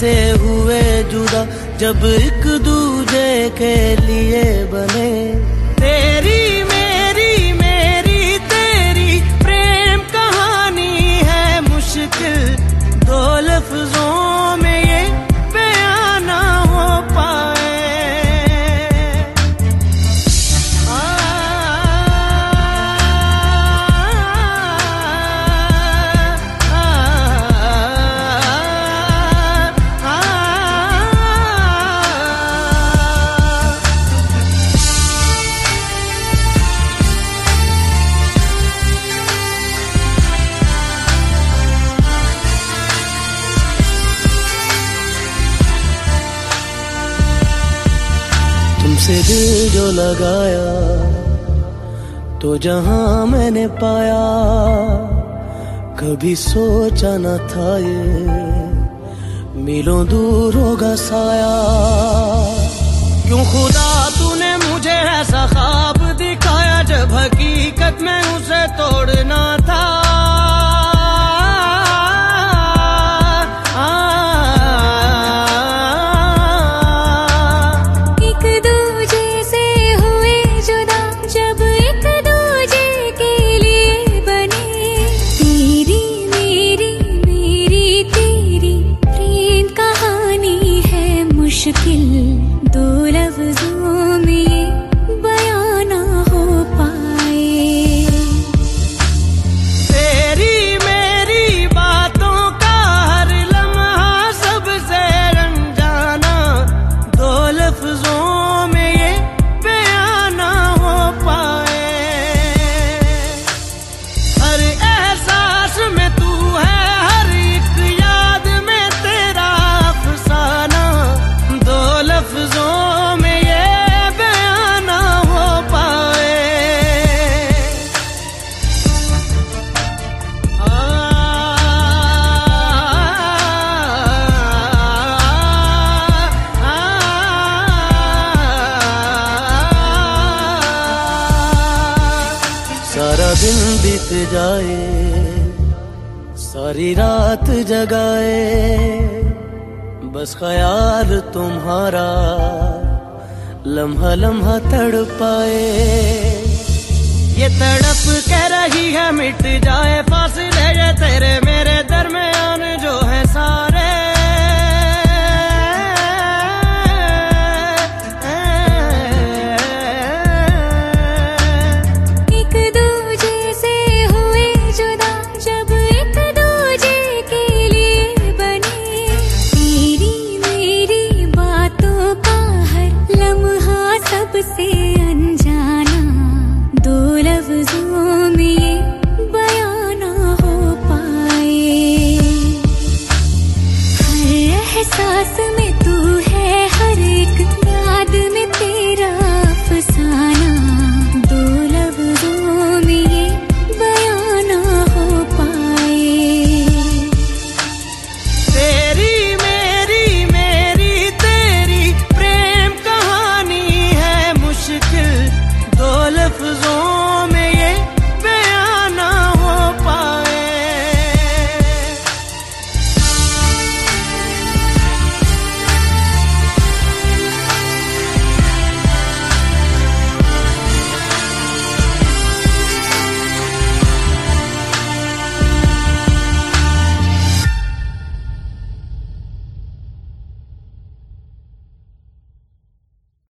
से हुए जुदा जब एक दूजे के लिए बने से दिल जो लगाया तो जहाँ मैंने पाया, कभी सोचा न था ये, मिलों दूर होगा साया। क्यों खुदा तूने मुझे ऐसा ख्वाब दिखाया, जब हकीकत में उसे तोड़ना दिन बीत जाए, सारी रात जगाए। बस ख्याल तुम्हारा लम्हा लम्हा तड़पाए। ये तड़प कह रही है, मिट जाए फासले तेरे मेरे दरमियान जो है सारे। है में तू है हर एक याद में तेरा।